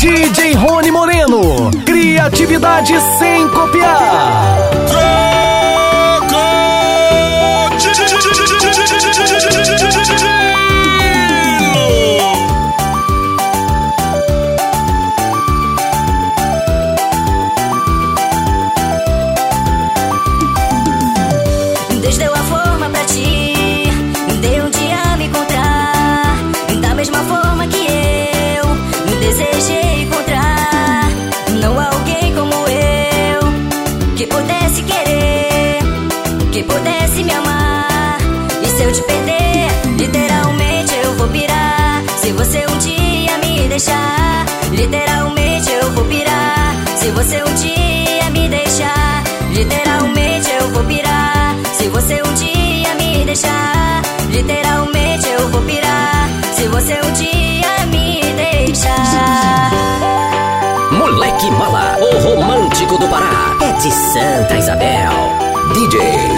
DJ Rony Moreno, criatividade sem copiar. Deixar, literalmente eu vou pirar. Se você um dia me deixar, literalmente eu vou pirar. Se você um dia me deixar, literalmente eu vou pirar. Se você um dia me deixar. Moleque Mala, o romântico do Pará, é de Santa Isabel. DJ